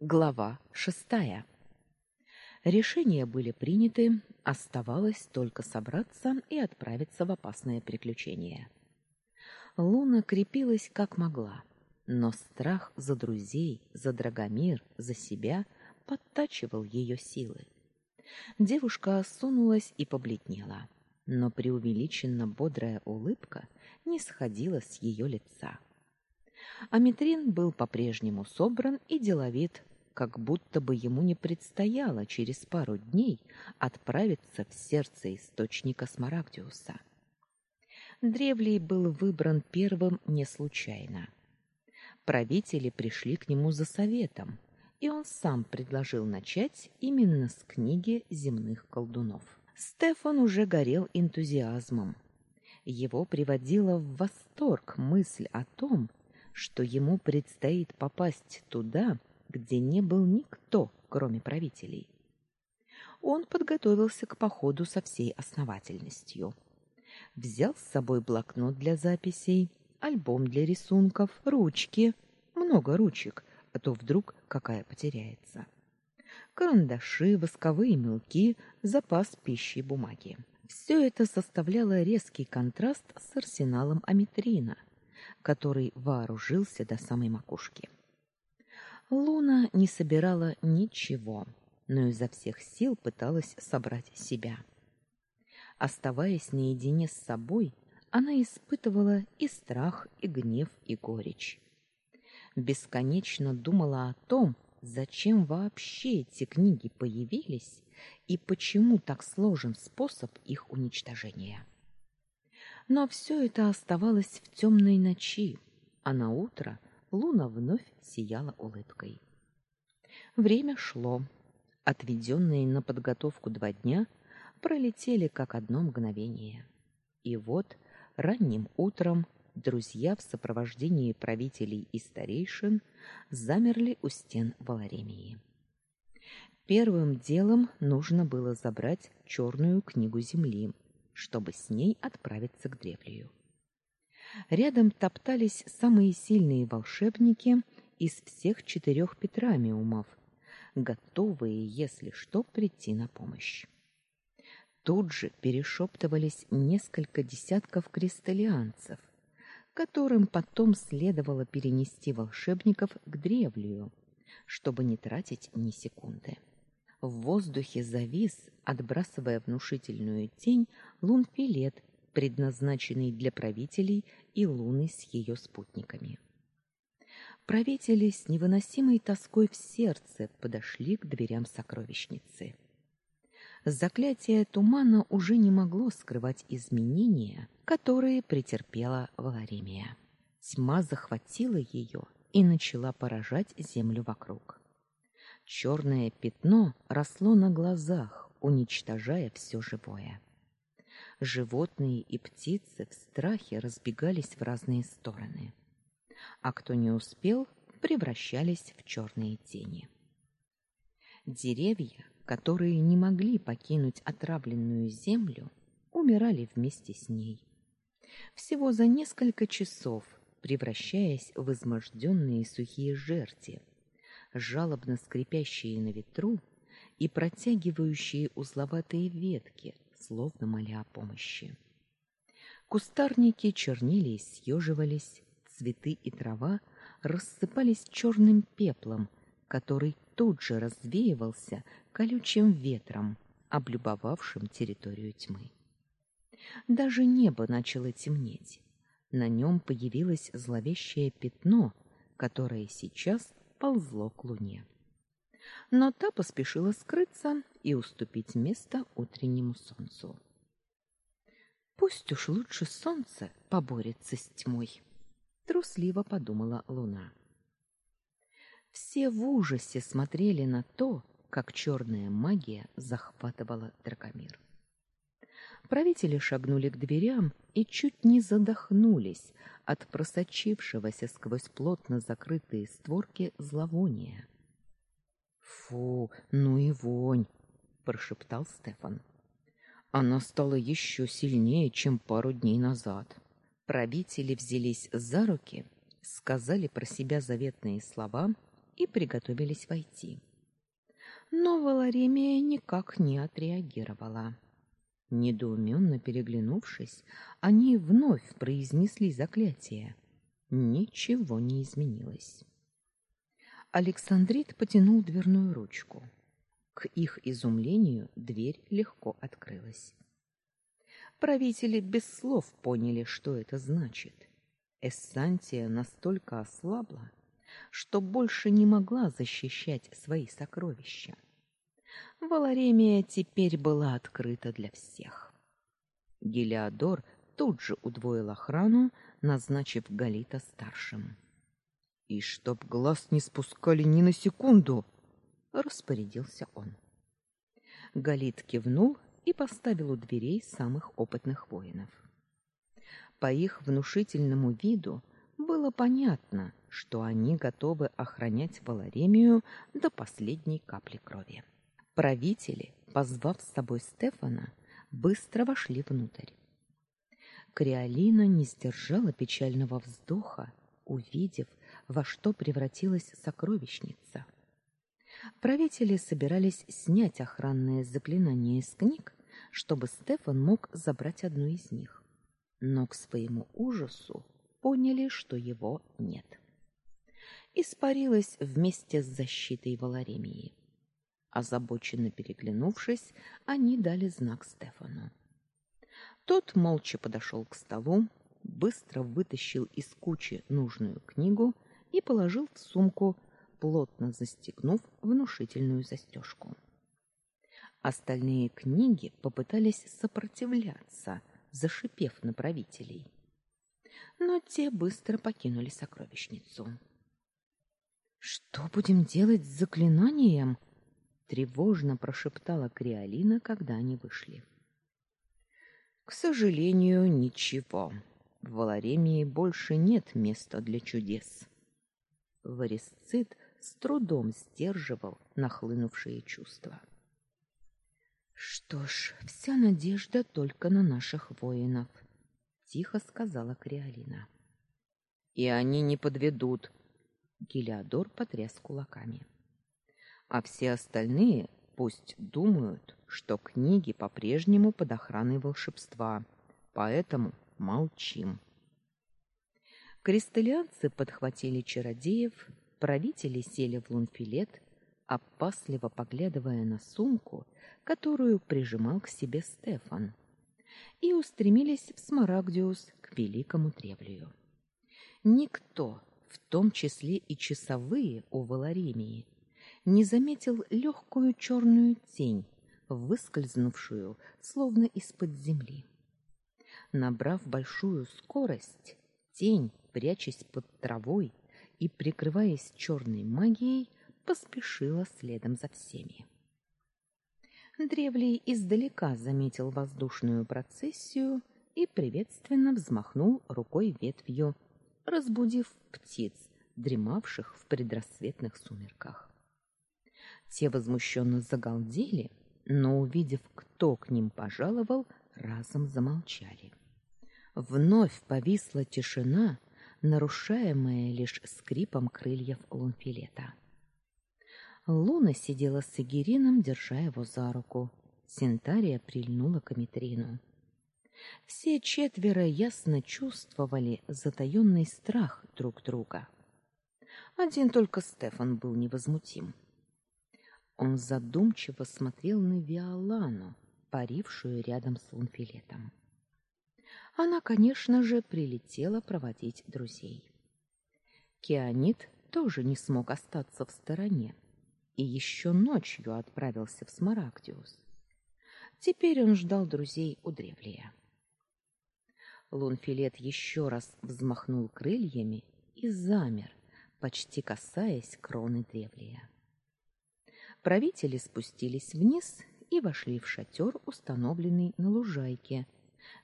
Глава шестая. Решения были приняты, оставалось только собраться и отправиться в опасное приключение. Луна крепилась как могла, но страх за друзей, за Драгомир, за себя подтачивал ее силы. Девушка осунулась и побледнела, но преувеличенно бодрая улыбка не сходила с ее лица. Аметрин был по-прежнему собран и деловит, как будто бы ему не предстояло через пару дней отправиться в сердце источника Смарагдиуса. Древлей был выбран первым не случайно. Правители пришли к нему за советом, и он сам предложил начать именно с книги земных колдунов. Стефан уже горел энтузиазмом. Его приводила в восторг мысль о том, что ему предстоит попасть туда, где не был никто, кроме правителей. Он подготовился к походу со всей основательностью. Взял с собой блокнот для записей, альбом для рисунков, ручки, много ручек, а то вдруг какая потеряется. Карандаши, восковые мелки, запас пищи и бумаги. Все это составляло резкий контраст с арсеналом Аметрина, который вооружился до самой макушки. Луна не собирала ничего, но изо всех сил пыталась собрать себя. Оставаясь наедине с собой, она испытывала и страх, и гнев, и горечь. Бесконечно думала о том, зачем вообще эти книги появились и почему так сложен способ их уничтожения. Но все это оставалось в темной ночи, а на утро Луна вновь сияла улыбкой. Время шло. Отведенные на подготовку два дня пролетели как одно мгновение. И вот ранним утром друзья в сопровождении правителей и старейшин замерли у стен Валаремии. Первым делом нужно было забрать черную книгу земли, чтобы с ней отправиться к древлию. Рядом топтались самые сильные волшебники из всех четырех Петрамиумов, готовые, если что, прийти на помощь. Тут же перешептывались несколько десятков кристаллианцев, которым потом следовало перенести волшебников к древлию, чтобы не тратить ни секунды. В воздухе завис, отбрасывая внушительную тень, лунфилет предназначенный для правителей и Луны с ее спутниками. Правители с невыносимой тоской в сердце подошли к дверям сокровищницы. Заклятие тумана уже не могло скрывать изменения, которые претерпела Валаремия. Тьма захватила ее и начала поражать землю вокруг. Черное пятно росло на глазах, уничтожая все живое. Животные и птицы в страхе разбегались в разные стороны. А кто не успел, превращались в черные тени. Деревья, которые не могли покинуть отравленную землю, умирали вместе с ней. Всего за несколько часов, превращаясь в изможденные сухие жерти, жалобно скрипящие на ветру и протягивающие узловатые ветки, словно моля о помощи. Кустарники чернили и съеживались, цветы и трава рассыпались черным пеплом, который тут же развеивался колючим ветром, облюбовавшим территорию тьмы. Даже небо начало темнеть. На нем появилось зловещее пятно, которое сейчас ползло к луне но та поспешила скрыться и уступить место утреннему солнцу. Пусть уж лучше солнце поборется с тьмой, трусливо подумала луна. Все в ужасе смотрели на то, как черная магия захватывала Дракомир. Правители шагнули к дверям и чуть не задохнулись от просочившегося сквозь плотно закрытые створки зловония. Фу, ну и вонь, прошептал Стефан. Она стала еще сильнее, чем пару дней назад. Правители взялись за руки, сказали про себя заветные слова и приготовились войти. Но Валаремия никак не отреагировала. Недоуменно переглянувшись, они вновь произнесли заклятие. Ничего не изменилось. Александрит потянул дверную ручку. К их изумлению дверь легко открылась. Правители без слов поняли, что это значит. Эссантия настолько ослабла, что больше не могла защищать свои сокровища. Валаремия теперь была открыта для всех. Гелиодор тут же удвоил охрану, назначив Галита старшим. И чтоб глаз не спускали ни на секунду, распорядился он. Галит кивнул и поставил у дверей самых опытных воинов. По их внушительному виду было понятно, что они готовы охранять Валаремию до последней капли крови. Правители, позвав с собой Стефана, быстро вошли внутрь. Криолина не сдержала печального вздоха, увидев, во что превратилась сокровищница. Правители собирались снять охранное заклинание из книг, чтобы Стефан мог забрать одну из них. Но к своему ужасу поняли, что его нет. Испарилась вместе с защитой Валаремии. Озабоченно переглянувшись, они дали знак Стефану. Тот молча подошел к столу, быстро вытащил из кучи нужную книгу и положил в сумку, плотно застегнув внушительную застежку. Остальные книги попытались сопротивляться, зашипев на правителей. Но те быстро покинули сокровищницу. Что будем делать с заклинанием? тревожно прошептала Криолина, когда они вышли. К сожалению, ничего. В Валаремии больше нет места для чудес. Варисцит с трудом сдерживал нахлынувшие чувства. Что ж, вся надежда только на наших воинов, тихо сказала Криолина. И они не подведут. Гелиодор потряс кулаками. А все остальные пусть думают, что книги по-прежнему под охраной волшебства. Поэтому молчим. Кристаллианцы подхватили чародеев, правители сели в лунфилет, опасливо поглядывая на сумку, которую прижимал к себе Стефан, и устремились в Смарагдиус к великому древлию. Никто, в том числе и часовые у Валаремии, не заметил легкую черную тень, выскользнувшую словно из-под земли. Набрав большую скорость, тень, прячась под травой и прикрываясь черной магией, поспешила следом за всеми. Древлей издалека заметил воздушную процессию и приветственно взмахнул рукой ветвью, разбудив птиц, дремавших в предрассветных сумерках. Те возмущенно загалдели, но увидев, кто к ним пожаловал, разом замолчали. Вновь повисла тишина, нарушаемая лишь скрипом крыльев лунфилета. Луна сидела с Игерином, держа его за руку. Синтария прильнула к Аметрину. Все четверо ясно чувствовали затаённый страх друг друга. Один только Стефан был невозмутим. Он задумчиво смотрел на Виолану, парившую рядом с Лунфилетом. Она, конечно же, прилетела проводить друзей. Кианит тоже не смог остаться в стороне и еще ночью отправился в Смарагдиус. Теперь он ждал друзей у древлия. Лунфилет еще раз взмахнул крыльями и замер, почти касаясь кроны древлия. Правители спустились вниз и вошли в шатер, установленный на лужайке,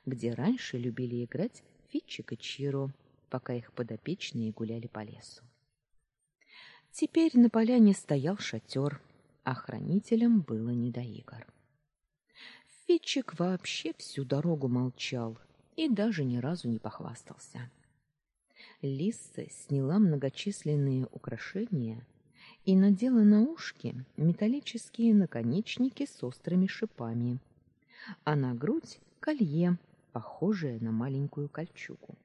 где раньше любили играть Фитчик и Чиро, пока их подопечные гуляли по лесу. Теперь на поляне стоял шатер, а хранителям было не до игр. Фитчик вообще всю дорогу молчал и даже ни разу не похвастался. Лисса сняла многочисленные украшения и надела на ушки металлические наконечники с острыми шипами, а на грудь колье, похожее на маленькую кольчугу.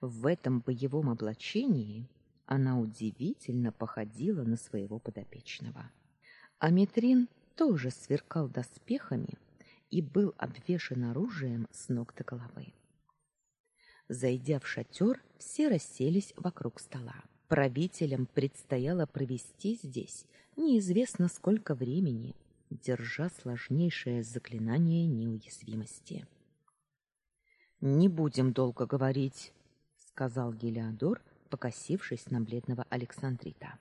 В этом боевом облачении она удивительно походила на своего подопечного. Аметрин тоже сверкал доспехами и был обвешан оружием с ног до головы. Зайдя в шатер, все расселись вокруг стола. Правителям предстояло провести здесь неизвестно сколько времени, держа сложнейшее заклинание неуязвимости. Не будем долго говорить, сказал Гелиодор, покосившись на бледного Александрита.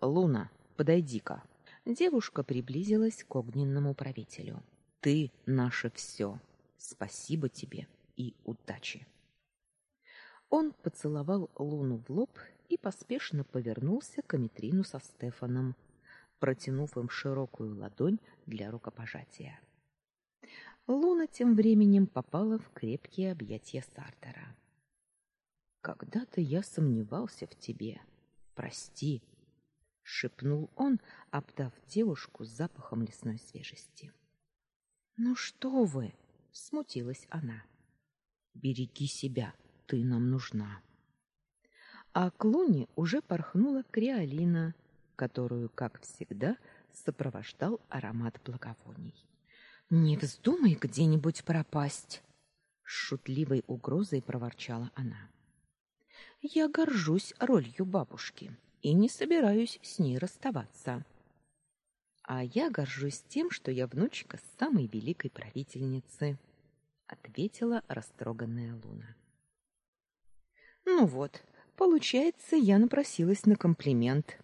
Луна, подойди-ка. Девушка приблизилась к огненному правителю. Ты наше все. Спасибо тебе и удачи. Он поцеловал Луну в лоб и поспешно повернулся к Аметрину со Стефаном, протянув им широкую ладонь для рукопожатия. Луна тем временем попала в крепкие объятия Сартера. Когда-то я сомневался в тебе. Прости, шепнул он, обдав девушку запахом лесной свежести. Ну что вы? смутилась она. Береги себя, ты нам нужна. А к Луне уже порхнула Криолина, которую, как всегда, сопровождал аромат благовоний. Не вздумай где-нибудь пропасть, с шутливой угрозой проворчала она. Я горжусь ролью бабушки и не собираюсь с ней расставаться. А я горжусь тем, что я внучка самой великой правительницы, ответила растроганная Луна. Ну вот, получается, я напросилась на комплимент.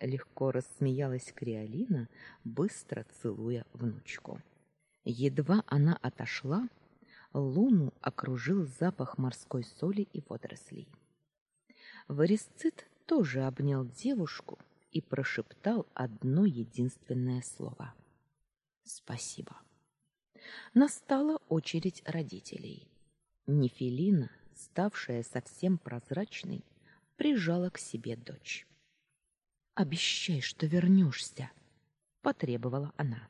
Легко рассмеялась Криолина, быстро целуя внучку. Едва она отошла, Луну окружил запах морской соли и водорослей. Варисцит тоже обнял девушку и прошептал одно единственное слово: "Спасибо". Настала очередь родителей. Нефелина, ставшая совсем прозрачной, прижала к себе дочь. "Обещай, что вернешься», — потребовала она.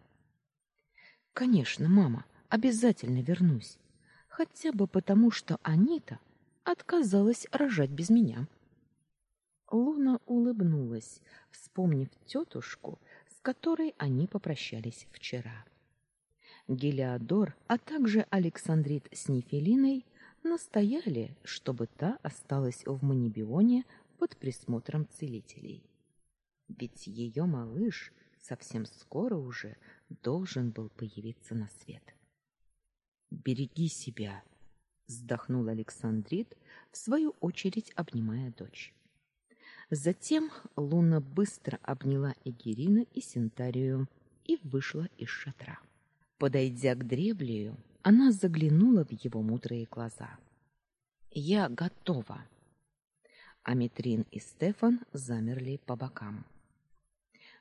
"Конечно, мама, обязательно вернусь, хотя бы потому, что Анита отказалась рожать без меня". Луна улыбнулась, вспомнив тетушку, с которой они попрощались вчера. Гелиодор, а также Александрит с Нефелиной настояли, чтобы та осталась в Манибионе под присмотром целителей. Ведь ее малыш совсем скоро уже должен был появиться на свет. Береги себя, вздохнул Александрит, в свою очередь обнимая дочь. Затем Луна быстро обняла Эгерина и Синтарию и вышла из шатра. Подойдя к Дреблию, она заглянула в его мудрые глаза. Я готова. Аметрин и Стефан замерли по бокам.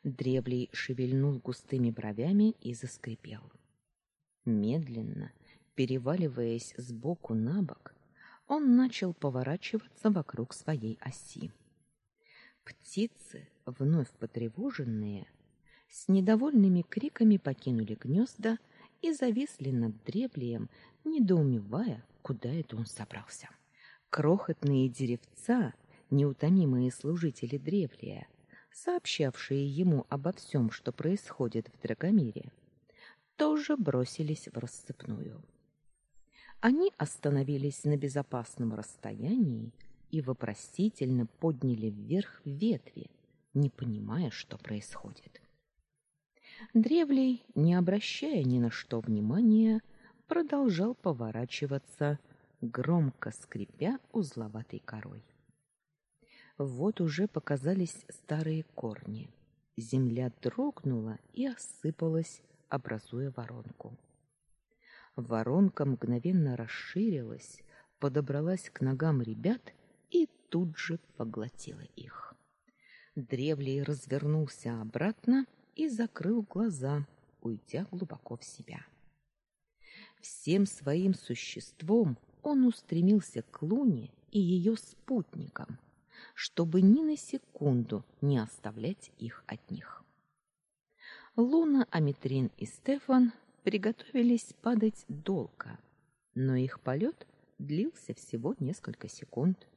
Дреблий шевельнул густыми бровями и заскрипел. Медленно, переваливаясь с боку на бок, он начал поворачиваться вокруг своей оси. Птицы, вновь потревоженные, с недовольными криками покинули гнезда и зависли над дреблием, недоумевая, куда это он собрался. Крохотные деревца, неутомимые служители древлия, сообщавшие ему обо всем, что происходит в Драгомире, тоже бросились в рассыпную. Они остановились на безопасном расстоянии и вопросительно подняли вверх ветви, не понимая, что происходит. Древлей, не обращая ни на что внимания, продолжал поворачиваться, громко скрипя узловатой корой. Вот уже показались старые корни. Земля дрогнула и осыпалась, образуя воронку. Воронка мгновенно расширилась, подобралась к ногам ребят тут же поглотила их. Древлей развернулся обратно и закрыл глаза, уйдя глубоко в себя. Всем своим существом он устремился к Луне и ее спутникам, чтобы ни на секунду не оставлять их одних. Луна, Аметрин и Стефан приготовились падать долго, но их полет длился всего несколько секунд.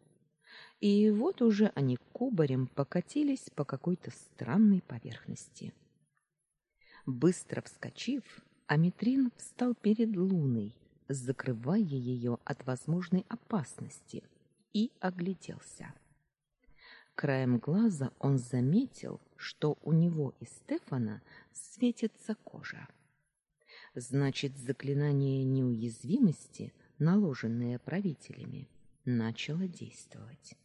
И вот уже они кубарем покатились по какой-то странной поверхности. Быстро вскочив, Аметрин встал перед Луной, закрывая ее от возможной опасности, и огляделся. Краем глаза он заметил, что у него и Стефана светится кожа. Значит, заклинание неуязвимости, наложенное правителями, начало действовать.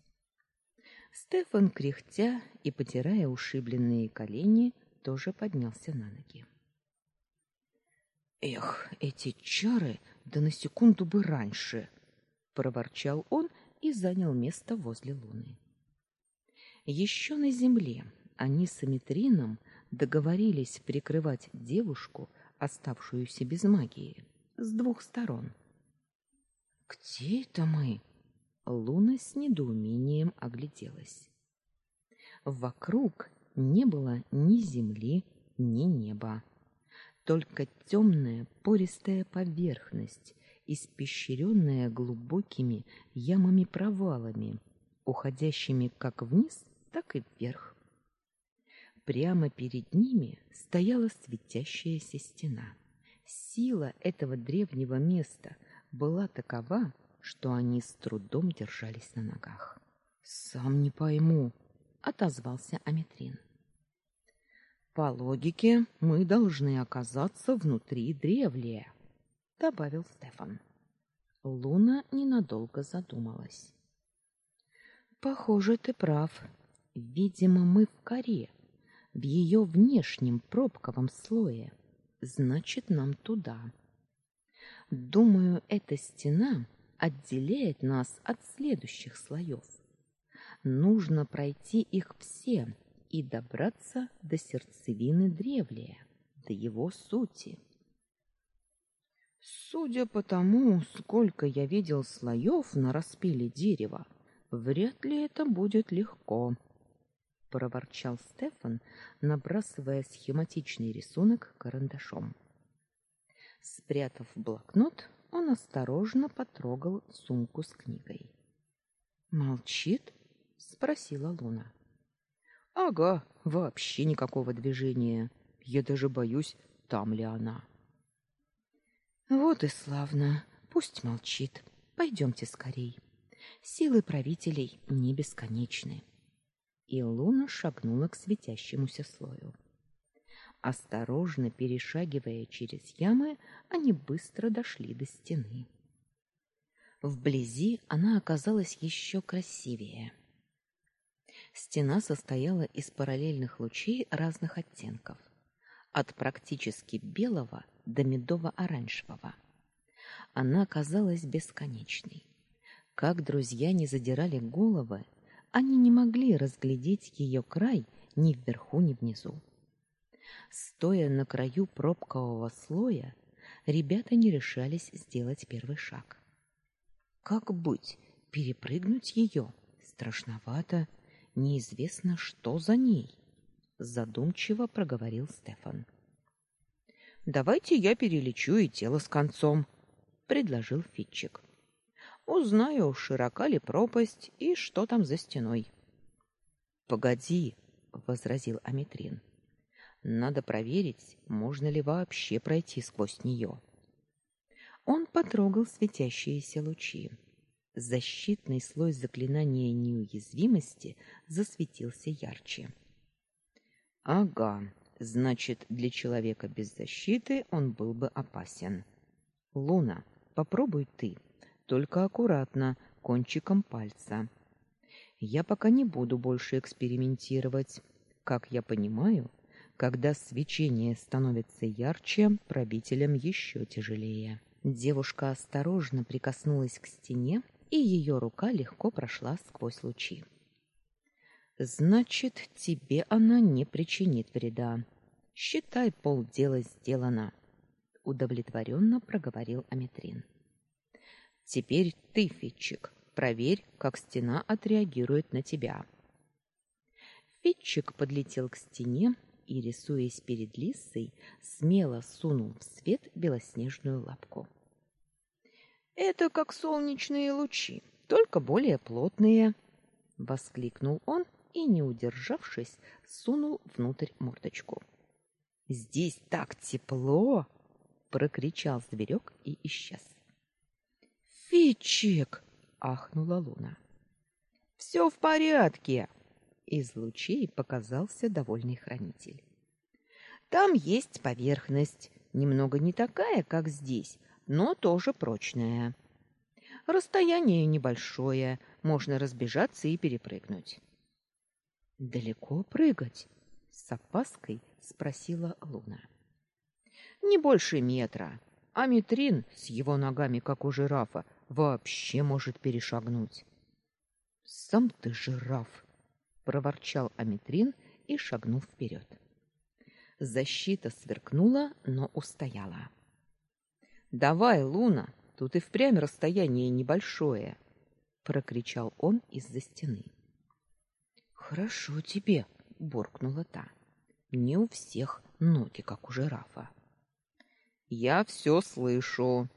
Стефан, кряхтя и потирая ушибленные колени, тоже поднялся на ноги. Эх, эти чары, да на секунду бы раньше, проворчал он и занял место возле Луны. Еще на земле они с Аметрином договорились прикрывать девушку, оставшуюся без магии, с двух сторон. Где это мы? Луна с недоумением огляделась. Вокруг не было ни земли, ни неба, только темная пористая поверхность, испещренная глубокими ямами-провалами, уходящими как вниз, так и вверх. Прямо перед ними стояла светящаяся стена. Сила этого древнего места была такова, что они с трудом держались на ногах. Сам не пойму, отозвался Аметрин. По логике, мы должны оказаться внутри древлия, добавил Стефан. Луна ненадолго задумалась. Похоже, ты прав. Видимо, мы в коре, в ее внешнем пробковом слое. Значит, нам туда. Думаю, эта стена отделяет нас от следующих слоев. Нужно пройти их все и добраться до сердцевины древлия, до его сути. Судя по тому, сколько я видел слоев на распиле дерева, вряд ли это будет легко, проворчал Стефан, набрасывая схематичный рисунок карандашом. Спрятав блокнот, он осторожно потрогал сумку с книгой. Молчит? спросила Луна. Ага, вообще никакого движения. Я даже боюсь, там ли она. Вот и славно. Пусть молчит. Пойдемте скорей. Силы правителей не бесконечны. И Луна шагнула к светящемуся слою. Осторожно перешагивая через ямы, они быстро дошли до стены. Вблизи она оказалась еще красивее. Стена состояла из параллельных лучей разных оттенков, от практически белого до медово-оранжевого. Она казалась бесконечной. Как друзья не задирали головы, они не могли разглядеть ее край ни вверху, ни внизу. Стоя на краю пробкового слоя, ребята не решались сделать первый шаг. Как быть? Перепрыгнуть ее? Страшновато, неизвестно, что за ней, задумчиво проговорил Стефан. Давайте я перелечу и тело с концом, предложил Фитчик. Узнаю, широка ли пропасть и что там за стеной. Погоди, возразил Аметрин. Надо проверить, можно ли вообще пройти сквозь нее. Он потрогал светящиеся лучи. Защитный слой заклинания неуязвимости засветился ярче. Ага, значит, для человека без защиты он был бы опасен. Луна, попробуй ты. Только аккуратно, кончиком пальца. Я пока не буду больше экспериментировать. Как я понимаю, когда свечение становится ярче, правителям еще тяжелее. Девушка осторожно прикоснулась к стене, и ее рука легко прошла сквозь лучи. Значит, тебе она не причинит вреда. Считай, полдела сделано, удовлетворенно проговорил Аметрин. Теперь ты, Фитчик, Проверь, как стена отреагирует на тебя. Фитчик подлетел к стене и, рисуясь перед Лиссой, смело сунул в свет белоснежную лапку. Это как солнечные лучи, только более плотные, воскликнул он и, не удержавшись, сунул внутрь мордочку. Здесь так тепло, прокричал зверек и исчез. Фичик, ахнула Луна. «Все в порядке, из лучей показался довольный хранитель. Там есть поверхность, немного не такая, как здесь, но тоже прочная. Расстояние небольшое, можно разбежаться и перепрыгнуть. Далеко прыгать? с опаской спросила Луна. Не больше метра, а Митрин с его ногами, как у жирафа, вообще может перешагнуть. Сам ты жираф, проворчал Аметрин и шагнул вперед. Защита сверкнула, но устояла. Давай, Луна, тут и впрямь расстояние небольшое, прокричал он из-за стены. Хорошо тебе, буркнула та. Не у всех ноги как у жирафа. Я все слышу.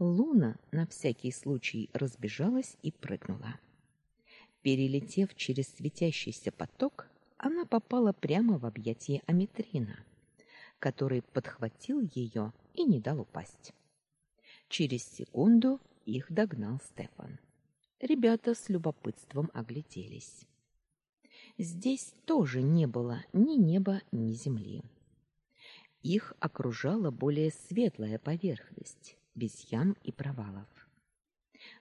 Луна на всякий случай разбежалась и прыгнула. Перелетев через светящийся поток, она попала прямо в объятия Аметрина, который подхватил ее и не дал упасть. Через секунду их догнал Стефан. Ребята с любопытством огляделись. Здесь тоже не было ни неба, ни земли. Их окружала более светлая поверхность, без ям и провалов.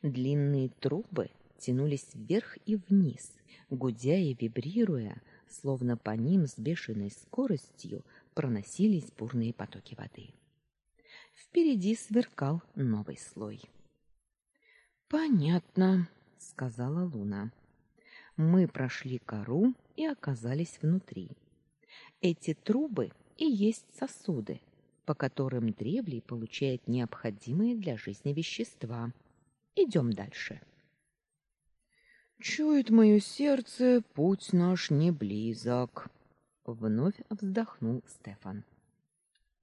Длинные трубы тянулись вверх и вниз, гудя и вибрируя, словно по ним с бешеной скоростью проносились бурные потоки воды. Впереди сверкал новый слой. Понятно, сказала Луна. Мы прошли кору и оказались внутри. Эти трубы и есть сосуды, по которым древлей получает необходимые для жизни вещества. Идем дальше. Чует мое сердце, путь наш не близок, вновь вздохнул Стефан.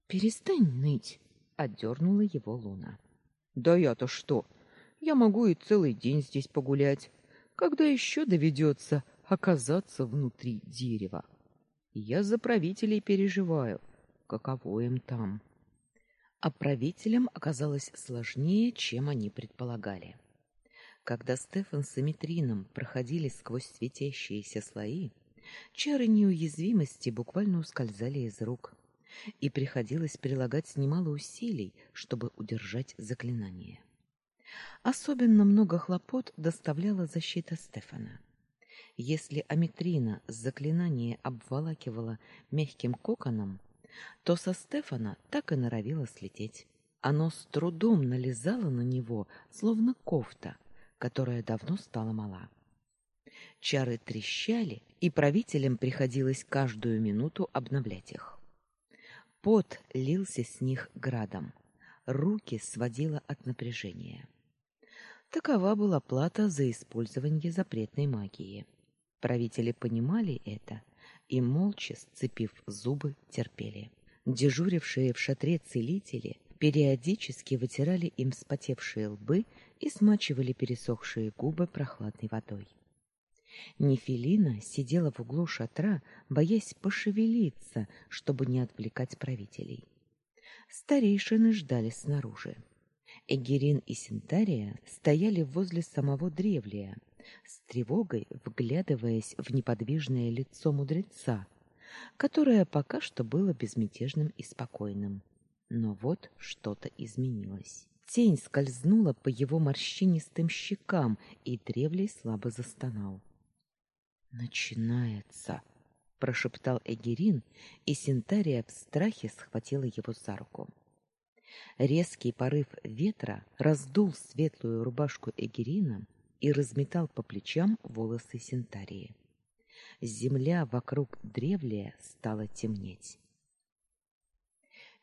Перестань ныть, отдернула его Луна. Да я-то что? Я могу и целый день здесь погулять. Когда еще доведется оказаться внутри дерева? Я за правителей переживаю, каково им там. А правителям оказалось сложнее, чем они предполагали. Когда Стефан с Эмитрином проходили сквозь светящиеся слои, чары неуязвимости буквально ускользали из рук, и приходилось прилагать немало усилий, чтобы удержать заклинание. Особенно много хлопот доставляла защита Стефана. Если Аметрина заклинание обволакивала мягким коконом, то со Стефана так и норовило слететь. Оно с трудом налезало на него, словно кофта, которая давно стала мала. Чары трещали, и правителям приходилось каждую минуту обновлять их. Пот лился с них градом, руки сводило от напряжения. Такова была плата за использование запретной магии. Правители понимали это и молча, сцепив зубы, терпели. Дежурившие в шатре целители периодически вытирали им вспотевшие лбы и смачивали пересохшие губы прохладной водой. Нефелина сидела в углу шатра, боясь пошевелиться, чтобы не отвлекать правителей. Старейшины ждали снаружи. Эгерин и Синтария стояли возле самого древлия, с тревогой вглядываясь в неподвижное лицо мудреца, которое пока что было безмятежным и спокойным. Но вот что-то изменилось. Тень скользнула по его морщинистым щекам, и древлей слабо застонал. Начинается, прошептал Эгерин, и Синтария в страхе схватила его за руку. Резкий порыв ветра раздул светлую рубашку Эгерина и разметал по плечам волосы Синтарии. Земля вокруг древлия стала темнеть.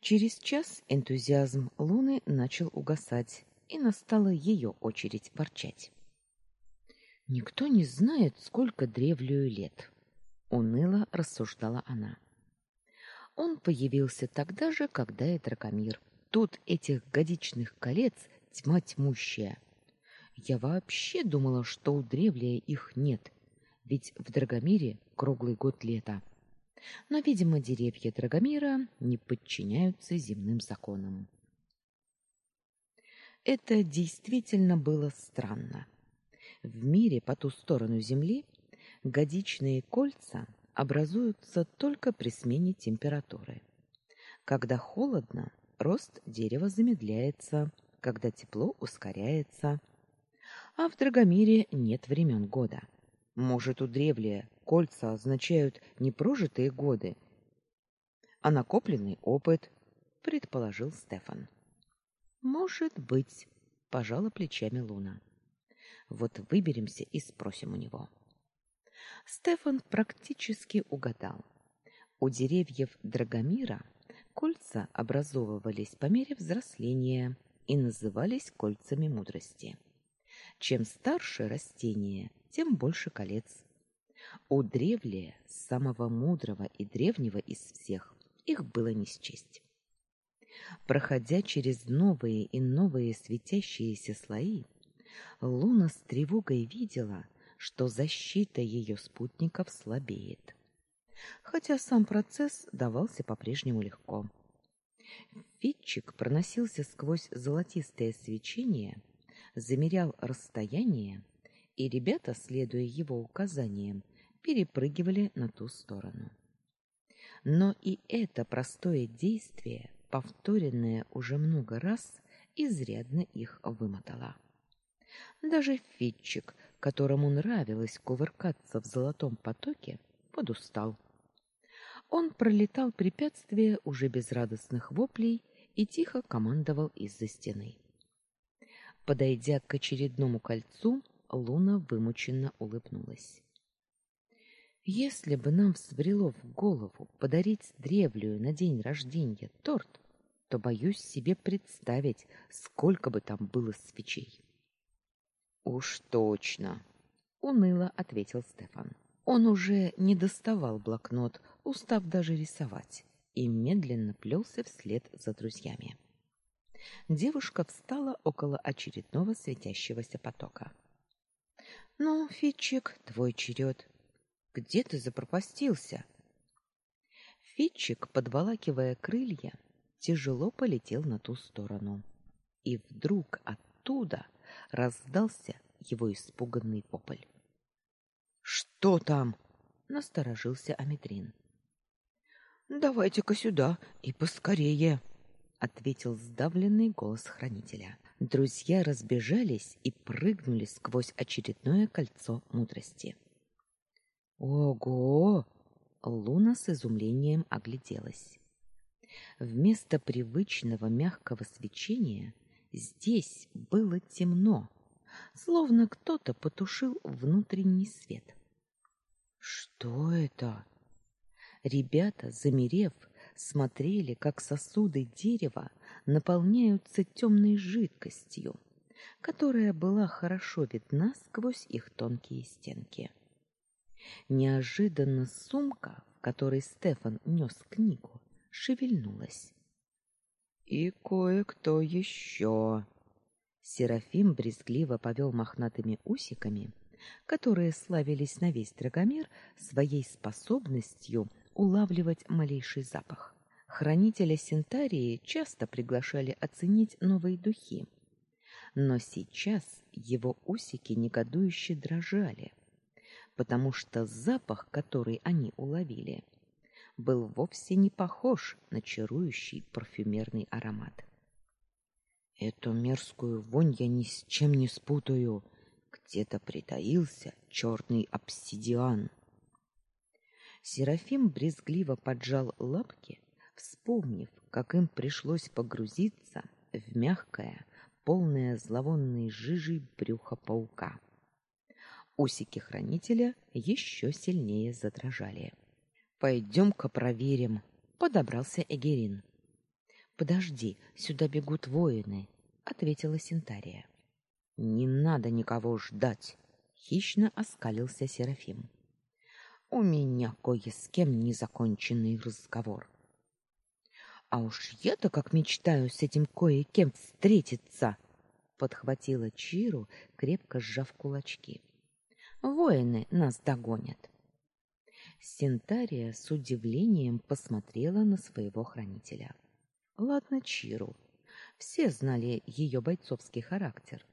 Через час энтузиазм Луны начал угасать, и настала ее очередь ворчать. Никто не знает, сколько древлю лет, уныло рассуждала она. Он появился тогда же, когда и Дракомир. Тут этих годичных колец тьма тьмущая. Я вообще думала, что у древлия их нет, ведь в Драгомире круглый год лета. Но, видимо, деревья Драгомира не подчиняются земным законам. Это действительно было странно. В мире по ту сторону земли годичные кольца образуются только при смене температуры. Когда холодно, рост дерева замедляется, когда тепло ускоряется. А в Драгомире нет времен года. Может, у древлия кольца означают не прожитые годы, а накопленный опыт, предположил Стефан. Может быть, пожала плечами Луна. Вот выберемся и спросим у него. Стефан практически угадал. У деревьев Драгомира кольца образовывались по мере взросления и назывались кольцами мудрости. Чем старше растение, тем больше колец. У древлия, самого мудрого и древнего из всех, их было не счесть. Проходя через новые и новые светящиеся слои, Луна с тревогой видела, что защита ее спутников слабеет. Хотя сам процесс давался по-прежнему легко. Фитчик проносился сквозь золотистое свечение, замерял расстояние, и ребята, следуя его указаниям, перепрыгивали на ту сторону. Но и это простое действие, повторенное уже много раз, изрядно их вымотало. Даже Фитчик, которому нравилось кувыркаться в золотом потоке, подустал. Он пролетал препятствия уже без радостных воплей и тихо командовал из-за стены. Подойдя к очередному кольцу, Луна вымученно улыбнулась. Если бы нам взбрело в голову подарить древлюю на день рождения торт, то боюсь себе представить, сколько бы там было свечей. Уж точно, уныло ответил Стефан. Он уже не доставал блокнот, устав даже рисовать, и медленно плелся вслед за друзьями. Девушка встала около очередного светящегося потока. Ну, Фитчик, твой черед. Где ты запропастился? Фитчик, подволакивая крылья, тяжело полетел на ту сторону. И вдруг оттуда раздался его испуганный вопль. Что там? насторожился Аметрин. Давайте-ка сюда и поскорее, ответил сдавленный голос хранителя. Друзья разбежались и прыгнули сквозь очередное кольцо мудрости. Ого! Луна с изумлением огляделась. Вместо привычного мягкого свечения здесь было темно, словно кто-то потушил внутренний свет. Что это? Ребята, замерев, смотрели, как сосуды дерева наполняются темной жидкостью, которая была хорошо видна сквозь их тонкие стенки. Неожиданно сумка, в которой Стефан нес книгу, шевельнулась. И кое-кто еще. Серафим брезгливо повел мохнатыми усиками, которые славились на весь Драгомир своей способностью улавливать малейший запах. Хранителя Синтарии часто приглашали оценить новые духи. Но сейчас его усики негодующе дрожали, потому что запах, который они уловили, был вовсе не похож на чарующий парфюмерный аромат. Эту мерзкую вонь я ни с чем не спутаю. Где-то притаился черный обсидиан. Серафим брезгливо поджал лапки, вспомнив, как им пришлось погрузиться в мягкое, полное зловонной жижей брюхо паука. Усики хранителя еще сильнее задрожали. Пойдем-ка проверим, подобрался Эгерин. Подожди, сюда бегут воины. ответила Синтария. Не надо никого ждать, хищно оскалился Серафим. У меня кое с кем незаконченный разговор. А уж я-то как мечтаю с этим кое-кем встретиться, подхватила Чиру, крепко сжав кулачки. Воины нас догонят. Синтария с удивлением посмотрела на своего хранителя. Ладно, Чиру. Все знали ее бойцовский характер,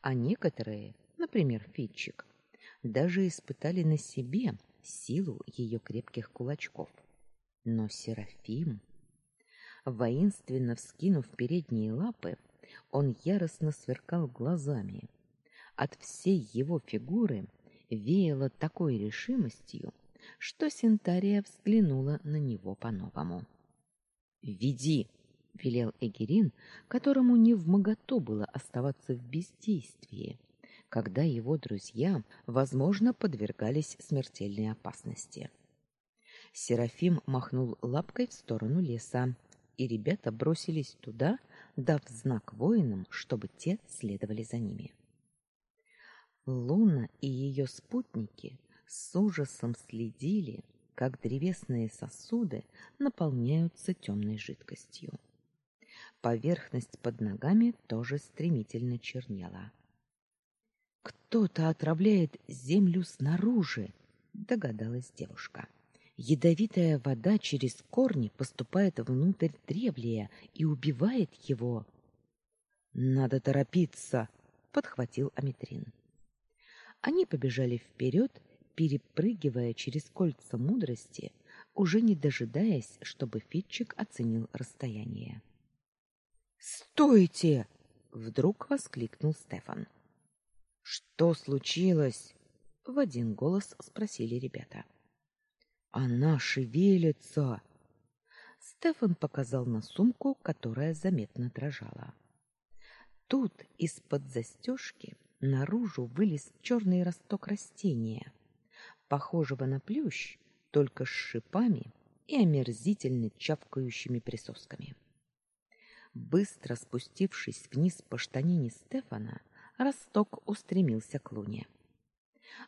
а некоторые, например, Фитчик, даже испытали на себе силу ее крепких кулачков. Но Серафим, воинственно вскинув передние лапы, он яростно сверкал глазами. От всей его фигуры веяло такой решимостью, что Синтария взглянула на него по-новому. "Веди", велел Эгерин, которому не в моготу было оставаться в бездействии, когда его друзья, возможно, подвергались смертельной опасности. Серафим махнул лапкой в сторону леса, и ребята бросились туда, дав знак воинам, чтобы те следовали за ними. Луна и ее спутники с ужасом следили, как древесные сосуды наполняются темной жидкостью. Поверхность под ногами тоже стремительно чернела. Кто-то отравляет землю снаружи, догадалась девушка. Ядовитая вода через корни поступает внутрь древлия и убивает его. Надо торопиться, подхватил Аметрин. Они побежали вперед, перепрыгивая через кольца мудрости, уже не дожидаясь, чтобы Фитчик оценил расстояние. "Стойте!" вдруг воскликнул Стефан. "Что случилось?" в один голос спросили ребята. Она шевелится. Стефан показал на сумку, которая заметно дрожала. Тут из-под застежки наружу вылез черный росток растения, похожего на плющ, только с шипами и омерзительно чавкающими присосками. Быстро спустившись вниз по штанине Стефана, росток устремился к луне.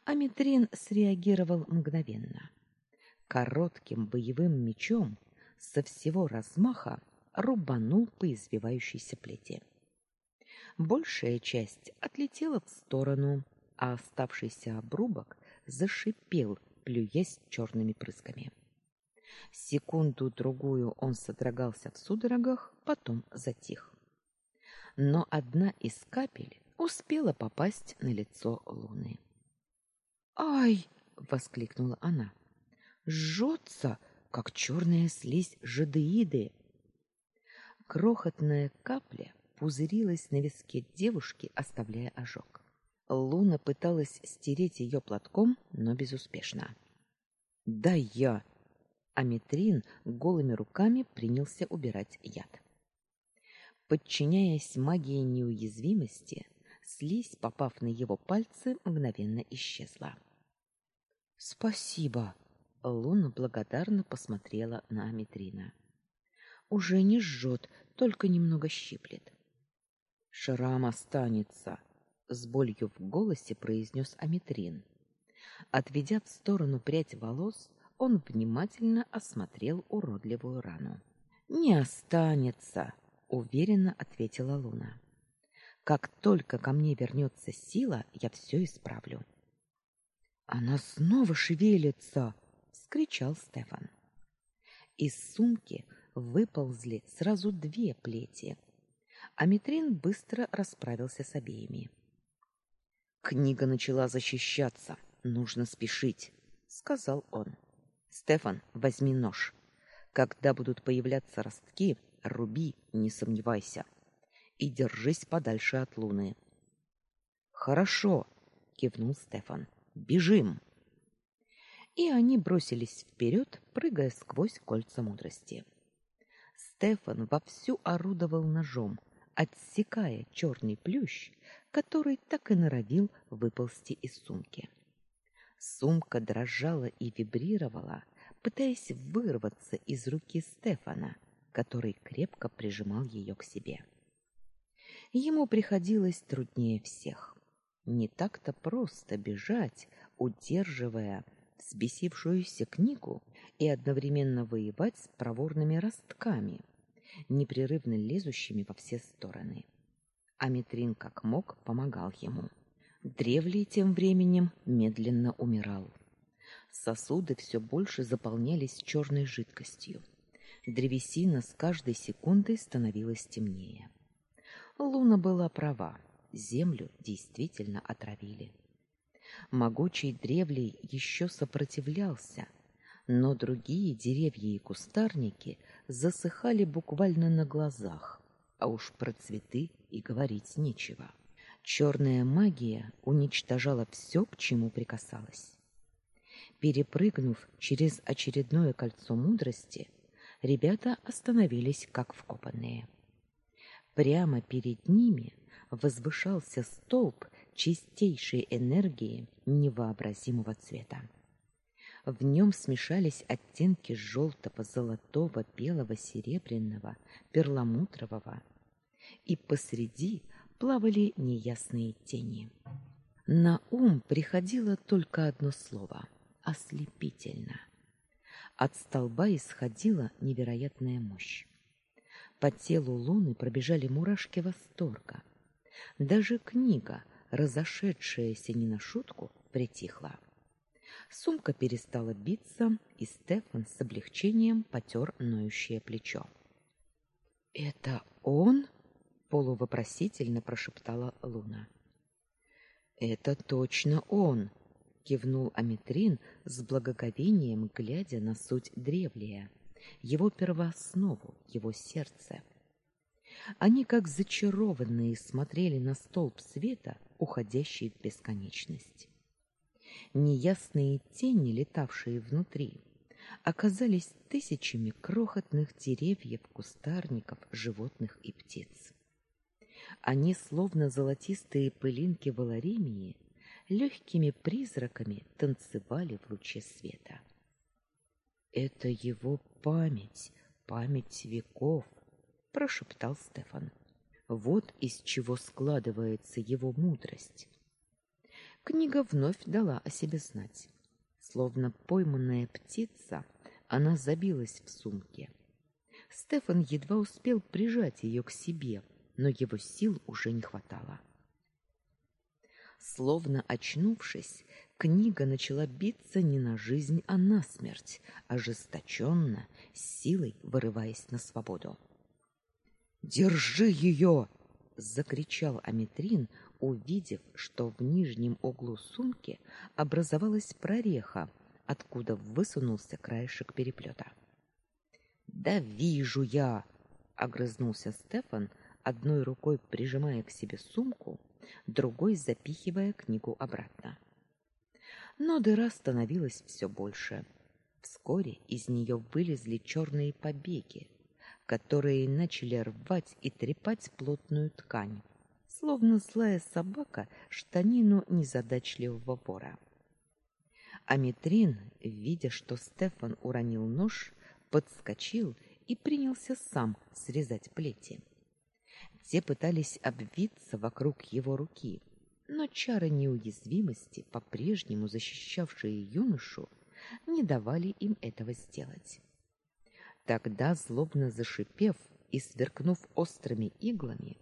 Аметрин среагировал мгновенно коротким боевым мечом со всего размаха рубанул по извивающейся плети. Большая часть отлетела в сторону, а оставшийся обрубок зашипел, плюясь черными прысками. Секунду-другую он содрогался в судорогах, потом затих. Но одна из капель успела попасть на лицо Луны. «Ай!» — воскликнула она жжется, как черная слизь жадеиды. Крохотная капля пузырилась на виске девушки, оставляя ожог. Луна пыталась стереть ее платком, но безуспешно. "Да я!" Аметрин голыми руками принялся убирать яд. Подчиняясь магии неуязвимости, слизь, попав на его пальцы, мгновенно исчезла. "Спасибо", Луна благодарно посмотрела на Аметрина. Уже не жжет, только немного щиплет. Шрам останется, с болью в голосе произнес Аметрин. Отведя в сторону прядь волос, он внимательно осмотрел уродливую рану. Не останется, уверенно ответила Луна. Как только ко мне вернется сила, я все исправлю. Она снова шевелится, вскричал Стефан. Из сумки выползли сразу две плети. А Митрин быстро расправился с обеими. Книга начала защищаться. Нужно спешить, сказал он. Стефан, возьми нож. Когда будут появляться ростки, руби, не сомневайся. И держись подальше от луны. Хорошо, кивнул Стефан. Бежим и они бросились вперед, прыгая сквозь кольца мудрости. Стефан вовсю орудовал ножом, отсекая черный плющ, который так и норовил выползти из сумки. Сумка дрожала и вибрировала, пытаясь вырваться из руки Стефана, который крепко прижимал ее к себе. Ему приходилось труднее всех. Не так-то просто бежать, удерживая взбесившуюся книгу и одновременно воевать с проворными ростками, непрерывно лезущими во все стороны. А Митрин как мог помогал ему. Древлей тем временем медленно умирал. Сосуды все больше заполнялись черной жидкостью. Древесина с каждой секундой становилась темнее. Луна была права. Землю действительно отравили. Могучий древлей еще сопротивлялся, но другие деревья и кустарники засыхали буквально на глазах, а уж про цветы и говорить нечего. Черная магия уничтожала все, к чему прикасалась. Перепрыгнув через очередное кольцо мудрости, ребята остановились как вкопанные. Прямо перед ними возвышался столб чистейшей энергии невообразимого цвета. В нем смешались оттенки желтого, золотого, белого, серебряного, перламутрового, и посреди плавали неясные тени. На ум приходило только одно слово — ослепительно. От столба исходила невероятная мощь. По телу луны пробежали мурашки восторга. Даже книга, разошедшаяся не на шутку, притихла. Сумка перестала биться, и Стефан с облегчением потер ноющее плечо. «Это он?» полувопросительно прошептала Луна. Это точно он, кивнул Аметрин с благоговением, глядя на суть древлия, его первооснову, его сердце. Они как зачарованные смотрели на столб света, уходящий в бесконечность. Неясные тени, летавшие внутри, оказались тысячами крохотных деревьев, кустарников, животных и птиц. Они, словно золотистые пылинки валаремии, легкими призраками танцевали в луче света. Это его память, память веков, прошептал Стефан. Вот из чего складывается его мудрость. Книга вновь дала о себе знать. Словно пойманная птица, она забилась в сумке. Стефан едва успел прижать ее к себе, но его сил уже не хватало. Словно очнувшись, книга начала биться не на жизнь, а на смерть, ожесточенно, с силой вырываясь на свободу. «Держи ее!» — закричал Аметрин, увидев, что в нижнем углу сумки образовалась прореха, откуда высунулся краешек переплета. «Да вижу я!» — огрызнулся Стефан, одной рукой прижимая к себе сумку, другой запихивая книгу обратно. Но дыра становилась все больше. Вскоре из нее вылезли черные побеги, которые начали рвать и трепать плотную ткань, словно злая собака штанину незадачливого вора. Аметрин, видя, что Стефан уронил нож, подскочил и принялся сам срезать плети. Те пытались обвиться вокруг его руки, но чары неуязвимости, по-прежнему защищавшие юношу, не давали им этого сделать. Тогда, злобно зашипев и сверкнув острыми иглами,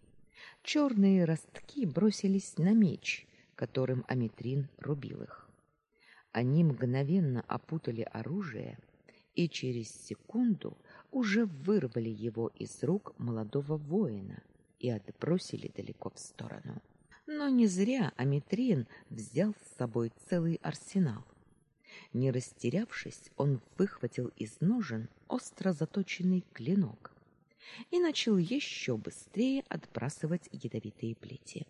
черные ростки бросились на меч, которым Аметрин рубил их. Они мгновенно опутали оружие и через секунду уже вырвали его из рук молодого воина, и отбросили далеко в сторону. Но не зря Аметрин взял с собой целый арсенал. Не растерявшись, он выхватил из ножен остро заточенный клинок и начал еще быстрее отбрасывать ядовитые плети.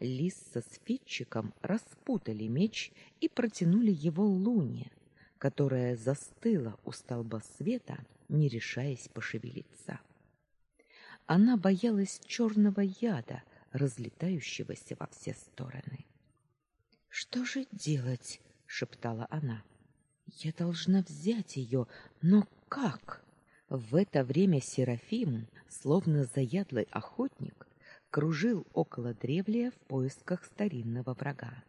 Лис со спичиком распутали меч и протянули его Луне, которая застыла у столба света, не решаясь пошевелиться. Она боялась черного яда, разлетающегося во все стороны. Что же делать, шептала она. Я должна взять ее, но как? В это время Серафим, словно заядлый охотник, кружил около древлия в поисках старинного врага.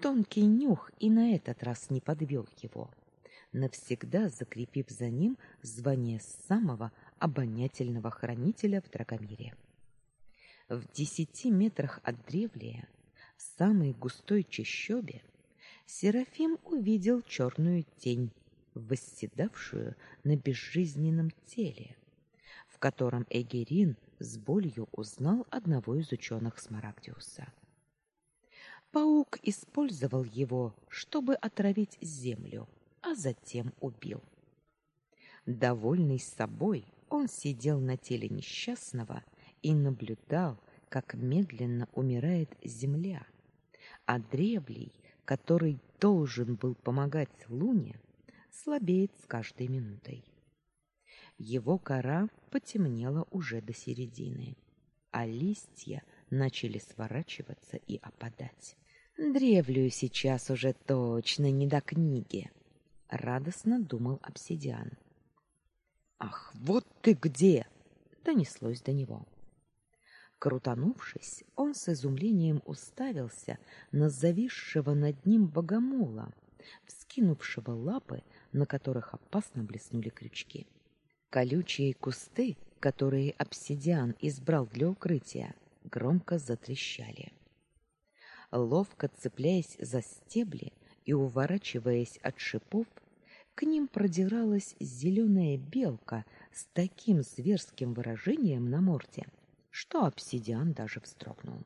Тонкий нюх и на этот раз не подвел его, навсегда закрепив за ним звание самого обонятельного хранителя в Драгомире. В десяти метрах от древлия, в самой густой чащобе, Серафим увидел черную тень, восседавшую на безжизненном теле, в котором Эгерин с болью узнал одного из ученых Смарагдиуса. Паук использовал его, чтобы отравить землю, а затем убил. Довольный собой, он сидел на теле несчастного и наблюдал, как медленно умирает земля, а древлей, который должен был помогать Луне, слабеет с каждой минутой. Его кора потемнела уже до середины, а листья начали сворачиваться и опадать. Древлю сейчас уже точно не до книги, радостно думал обсидиан. Ах, вот ты где, донеслось до него. Крутанувшись, он с изумлением уставился на зависшего над ним богомола, вскинувшего лапы, на которых опасно блеснули крючки. Колючие кусты, которые обсидиан избрал для укрытия, громко затрещали. Ловко цепляясь за стебли и уворачиваясь от шипов, к ним продиралась зеленая белка с таким зверским выражением на морде, что обсидиан даже вздрогнул.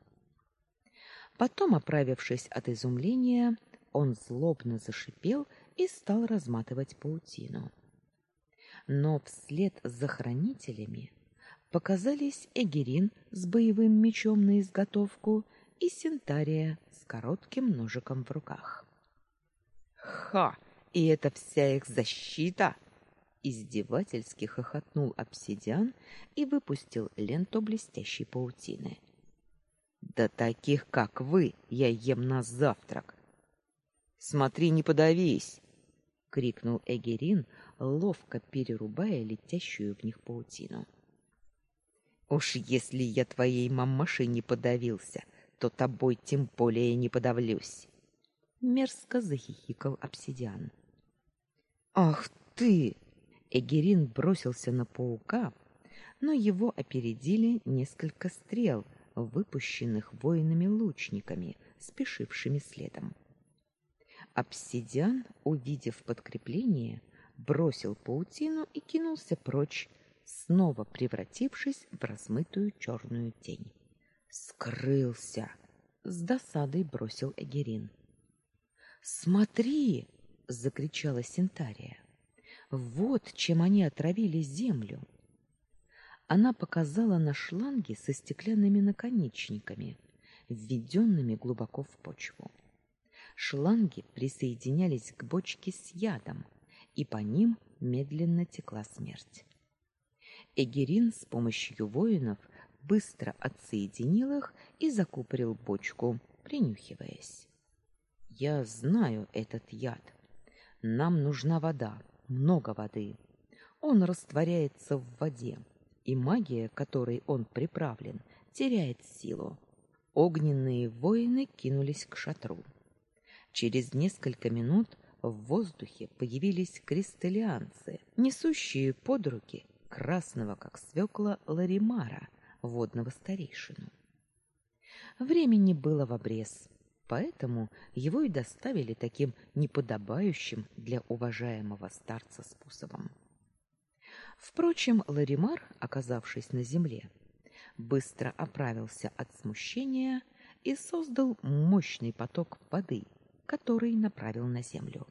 Потом, оправившись от изумления, он злобно зашипел и стал разматывать паутину. Но вслед за хранителями показались Эгерин с боевым мечом на изготовку и Синтария с коротким ножиком в руках. «Ха! И это вся их защита!» Издевательски хохотнул обсидиан и выпустил ленту блестящей паутины. «Да таких, как вы, я ем на завтрак!» «Смотри, не подавись!» — крикнул Эгерин, ловко перерубая летящую в них паутину. «Уж если я твоей мамашей не подавился, то тобой тем более не подавлюсь!» Мерзко захихикал обсидиан. «Ах ты!» Эгерин бросился на паука, но его опередили несколько стрел, выпущенных воинами-лучниками, спешившими следом. Обсидиан, увидев подкрепление, бросил паутину и кинулся прочь, снова превратившись в размытую черную тень. Скрылся, с досадой бросил Эгерин. Смотри, закричала Синтария. Вот чем они отравили землю. Она показала на шланги со стеклянными наконечниками, введенными глубоко в почву. Шланги присоединялись к бочке с ядом, и по ним медленно текла смерть. Эгерин с помощью воинов быстро отсоединил их и закупорил бочку, принюхиваясь. Я знаю этот яд. Нам нужна вода, много воды. Он растворяется в воде, и магия, которой он приправлен, теряет силу. Огненные воины кинулись к шатру. Через несколько минут в воздухе появились кристаллианцы, несущие под руки красного, как свекла, ларимара, водного старейшину. Времени было в обрез, поэтому его и доставили таким неподобающим для уважаемого старца способом. Впрочем, Ларимар, оказавшись на земле, быстро оправился от смущения и создал мощный поток воды, который направил на землю.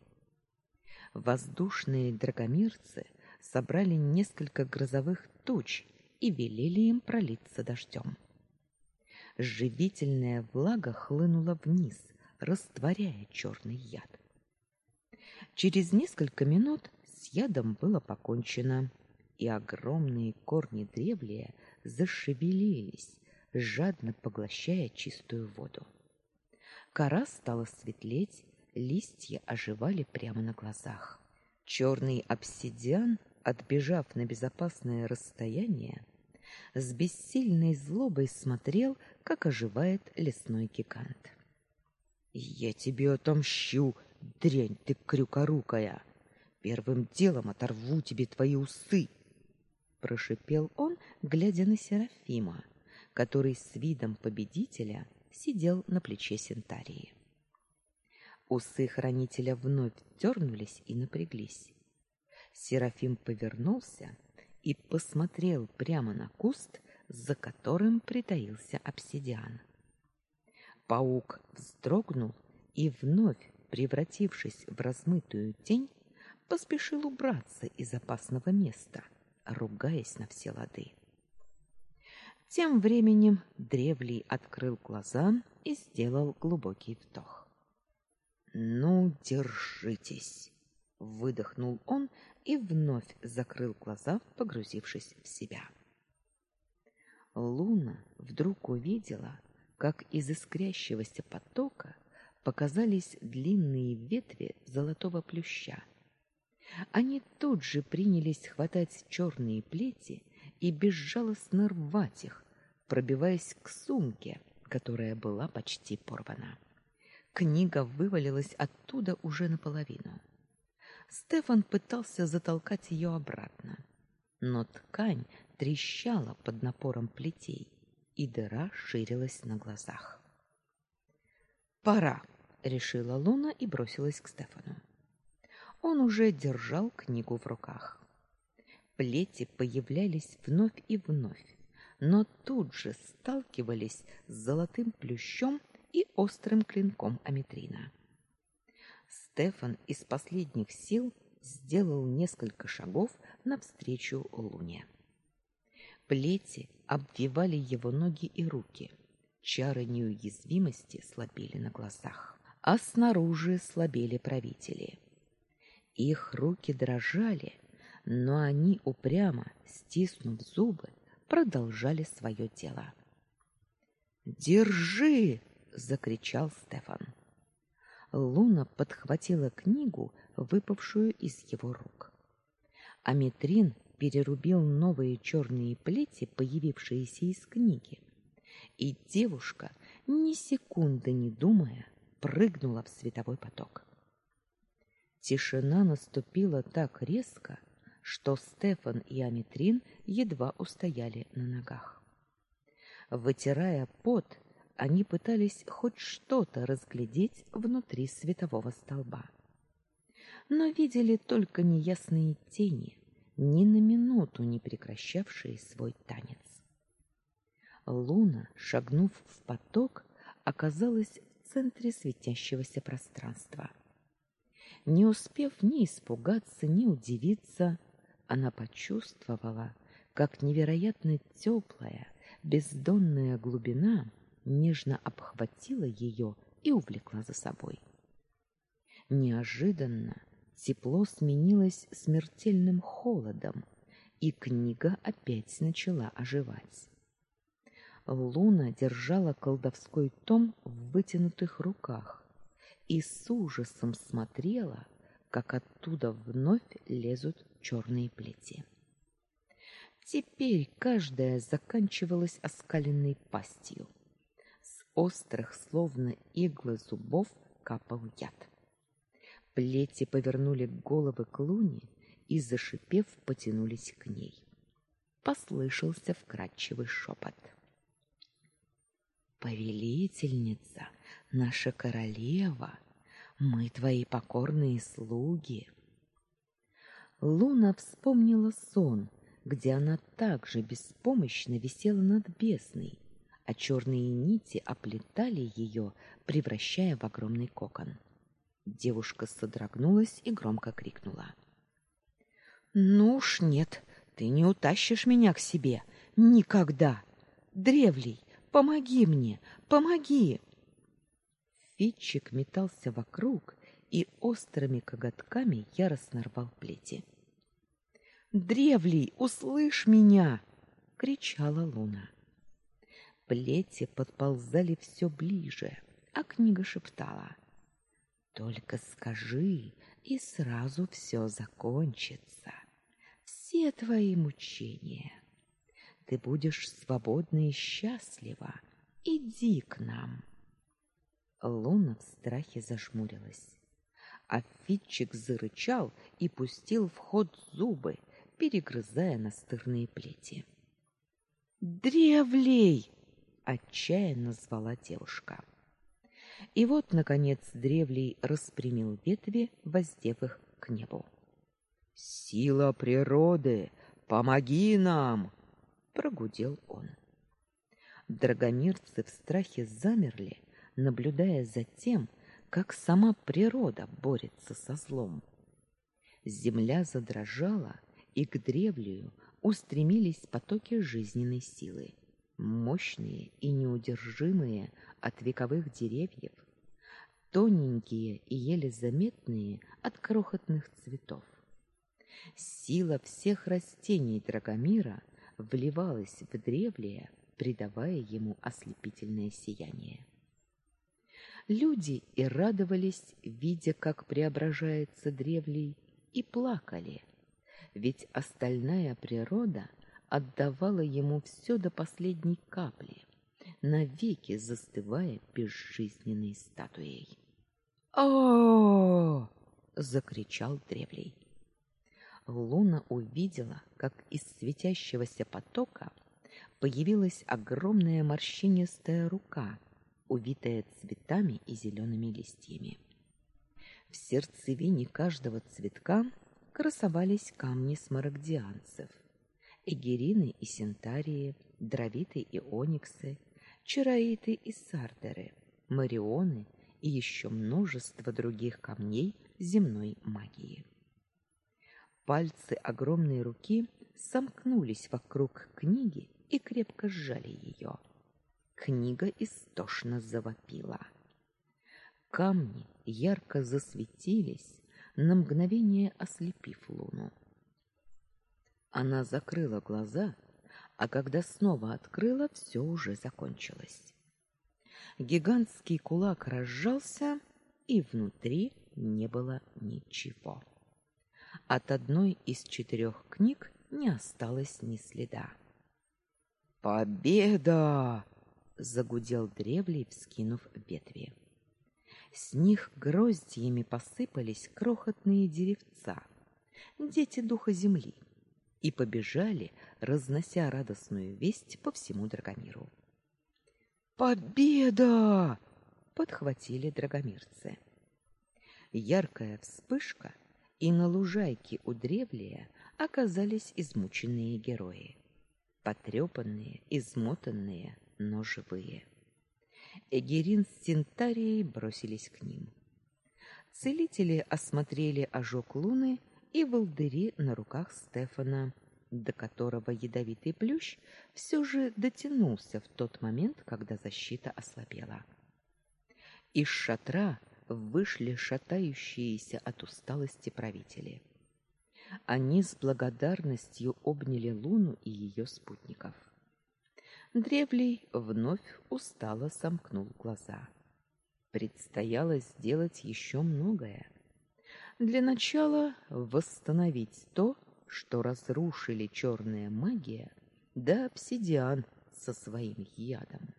Воздушные драгомирцы собрали несколько грозовых туч и велели им пролиться дождем. Живительная влага хлынула вниз, растворяя черный яд. Через несколько минут с ядом было покончено, и огромные корни древлия зашевелились, жадно поглощая чистую воду. Кора стала светлеть, листья оживали прямо на глазах. Черный обсидиан, отбежав на безопасное расстояние, С бессильной злобой смотрел, как оживает лесной гигант. Я тебе отомщу, дрянь ты крюкорукая. Первым делом оторву тебе твои усы, прошипел он, глядя на Серафима, который с видом победителя сидел на плече Сентарии. Усы хранителя вновь дернулись и напряглись. Серафим повернулся и посмотрел прямо на куст, за которым притаился обсидиан. Паук вздрогнул и вновь, превратившись в размытую тень, поспешил убраться из опасного места, ругаясь на все лады. Тем временем Древлий открыл глаза и сделал глубокий вдох. Ну, держитесь, выдохнул он и вновь закрыл глаза, погрузившись в себя. Луна вдруг увидела, как из искрящегося потока показались длинные ветви золотого плюща. Они тут же принялись хватать черные плети и безжалостно рвать их, пробиваясь к сумке, которая была почти порвана. Книга вывалилась оттуда уже наполовину. Стефан пытался затолкать ее обратно, но ткань трещала под напором плетей, и дыра ширилась на глазах. «Пора!» — решила Луна и бросилась к Стефану. Он уже держал книгу в руках. Плети появлялись вновь и вновь, но тут же сталкивались с золотым плющом и острым клинком Аметрина. Стефан из последних сил сделал несколько шагов навстречу Луне. Плети обвивали его ноги и руки. Чары неуязвимости слабели на глазах, а снаружи слабели правители. Их руки дрожали, но они упрямо, стиснув зубы, продолжали свое дело. "Держи!" закричал Стефан. Луна подхватила книгу, выпавшую из его рук. Аметрин перерубил новые черные плети, появившиеся из книги, и девушка, ни секунды не думая, прыгнула в световой поток. Тишина наступила так резко, что Стефан и Аметрин едва устояли на ногах. Вытирая пот, они пытались хоть что-то разглядеть внутри светового столба. Но видели только неясные тени, ни на минуту не прекращавшие свой танец. Луна, шагнув в поток, оказалась в центре светящегося пространства. Не успев ни испугаться, ни удивиться, она почувствовала, как невероятно теплая, бездонная глубина нежно обхватила ее и увлекла за собой. Неожиданно тепло сменилось смертельным холодом, и книга опять начала оживать. Луна держала колдовской том в вытянутых руках и с ужасом смотрела, как оттуда вновь лезут черные плети. Теперь каждая заканчивалась оскаленной пастью острых, словно иглы зубов, капал яд. Плети повернули головы к луне и, зашипев, потянулись к ней. Послышался вкрадчивый шепот. «Повелительница, наша королева, мы твои покорные слуги». Луна вспомнила сон, где она также беспомощно висела над бездной, а черные нити оплетали ее, превращая в огромный кокон. Девушка содрогнулась и громко крикнула: "Ну уж нет, ты не утащишь меня к себе никогда. Древлей, помоги мне, помоги!" Фитчик метался вокруг и острыми коготками яростно рвал плети. "Древлей, услышь меня!" кричала Луна. Плети подползали все ближе, а книга шептала: "Только скажи, и сразу все закончится. Все твои мучения. ты будешь свободна и счастлива. Иди к нам. Луна в страхе зажмурилась. А Фитчик зарычал и пустил в ход зубы, перегрызая настырные плети. «Древлей!» — отчаянно звала девушка. И вот, наконец, древлей распрямил ветви, воздев их к небу. «Сила природы! Помоги нам!» — прогудел он. Драгомирцы в страхе замерли, наблюдая за тем, как сама природа борется со злом. Земля задрожала, и к древлю устремились потоки жизненной силы, мощные и неудержимые от вековых деревьев, тоненькие и еле заметные от крохотных цветов. Сила всех растений Драгомира вливалась в древлие, придавая ему ослепительное сияние. Люди и радовались, видя, как преображается древлей, и плакали, ведь остальная природа отдавала ему все до последней капли, навеки застывая безжизненной статуей. О! закричал древлей. Луна увидела, как из светящегося потока появилась огромная морщинистая рука увитая цветами и зелеными листьями. В сердцевине каждого цветка красовались камни смарагдианцев, эгерины и синтарии, дровиты и ониксы, чароиты и сардеры, марионы и еще множество других камней земной магии. Пальцы огромной руки сомкнулись вокруг книги и крепко сжали ее. Книга истошно завопила. Камни ярко засветились, на мгновение ослепив луну. Она закрыла глаза, а когда снова открыла, все уже закончилось. Гигантский кулак разжался, и внутри не было ничего. От одной из четырех книг не осталось ни следа. Победа! загудел древлей, вскинув ветви. С них гроздьями посыпались крохотные деревца, дети духа земли, и побежали, разнося радостную весть по всему Драгомиру. Победа! подхватили драгомирцы. Яркая вспышка, и на лужайке у древлия оказались измученные герои, потрепанные, измотанные, но живые. Эгерин с Синтарией бросились к ним. Целители осмотрели ожог луны и волдыри на руках Стефана, до которого ядовитый плющ все же дотянулся в тот момент, когда защита ослабела. Из шатра вышли шатающиеся от усталости правители. Они с благодарностью обняли Луну и ее спутников. Древлей вновь устало сомкнул глаза. Предстояло сделать еще многое. Для начала восстановить то, что разрушили черная магия да обсидиан со своим ядом.